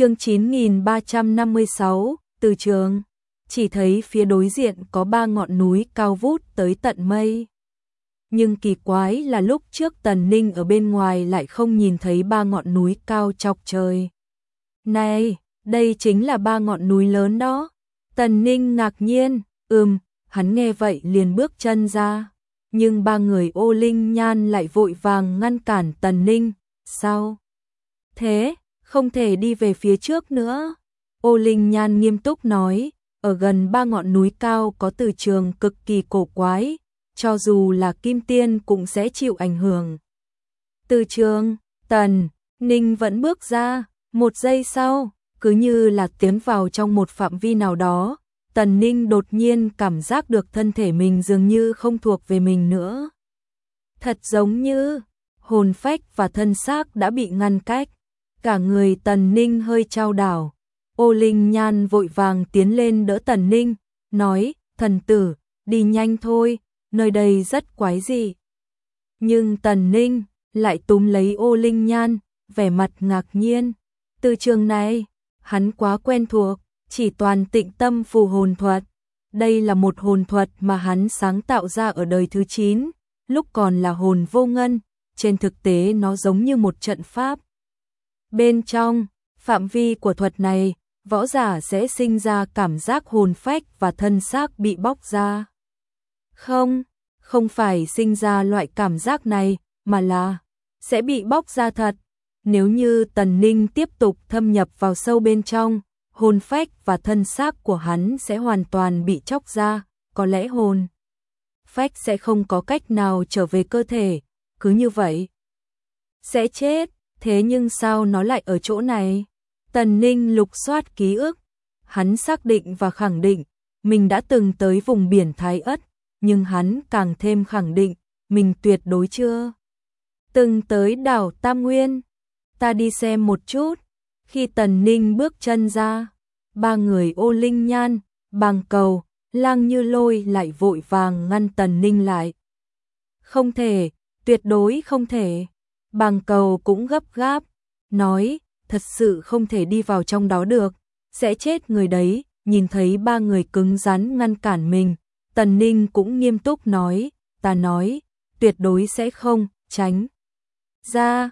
chương 9356, từ trường, chỉ thấy phía đối diện có ba ngọn núi cao vút tới tận mây. Nhưng kỳ quái là lúc trước Tần Ninh ở bên ngoài lại không nhìn thấy ba ngọn núi cao chọc trời. Này, đây chính là ba ngọn núi lớn đó. Tần Ninh ngạc nhiên, ừm, hắn nghe vậy liền bước chân ra. Nhưng ba người ô linh nhan lại vội vàng ngăn cản Tần Ninh, sao? Thế, không thể đi về phía trước nữa. Ô Linh Nhan nghiêm túc nói, ở gần ba ngọn núi cao có từ trường cực kỳ cổ quái, cho dù là kim tiên cũng sẽ chịu ảnh hưởng. Từ trường, tần, ninh vẫn bước ra, một giây sau, cứ như là tiến vào trong một phạm vi nào đó, tần ninh đột nhiên cảm giác được thân thể mình dường như không thuộc về mình nữa. Thật giống như, hồn phách và thân xác đã bị ngăn cách cả người Tần Ninh hơi trao đảo. Ô Linh Nhan vội vàng tiến lên đỡ Tần Ninh, nói, thần tử, đi nhanh thôi, nơi đây rất quái dị. Nhưng Tần Ninh lại túm lấy ô Linh Nhan, vẻ mặt ngạc nhiên. Từ trường này, hắn quá quen thuộc, chỉ toàn tịnh tâm phù hồn thuật. Đây là một hồn thuật mà hắn sáng tạo ra ở đời thứ 9, lúc còn là hồn vô ngân, trên thực tế nó giống như một trận pháp. Bên trong, phạm vi của thuật này, võ giả sẽ sinh ra cảm giác hồn phách và thân xác bị bóc ra. Không, không phải sinh ra loại cảm giác này, mà là sẽ bị bóc ra thật. Nếu như Tần Ninh tiếp tục thâm nhập vào sâu bên trong, hồn phách và thân xác của hắn sẽ hoàn toàn bị chóc ra, có lẽ hồn phách sẽ không có cách nào trở về cơ thể, cứ như vậy sẽ chết thế nhưng sao nó lại ở chỗ này? Tần Ninh lục soát ký ức, hắn xác định và khẳng định mình đã từng tới vùng biển Thái Ất, nhưng hắn càng thêm khẳng định mình tuyệt đối chưa từng tới đảo Tam Nguyên. Ta đi xem một chút. Khi Tần Ninh bước chân ra, ba người ô linh nhan, bàng cầu, lang như lôi lại vội vàng ngăn Tần Ninh lại. Không thể, tuyệt đối không thể. Bàng cầu cũng gấp gáp, nói, thật sự không thể đi vào trong đó được, sẽ chết người đấy, nhìn thấy ba người cứng rắn ngăn cản mình, Tần Ninh cũng nghiêm túc nói, ta nói, tuyệt đối sẽ không, tránh. Ra,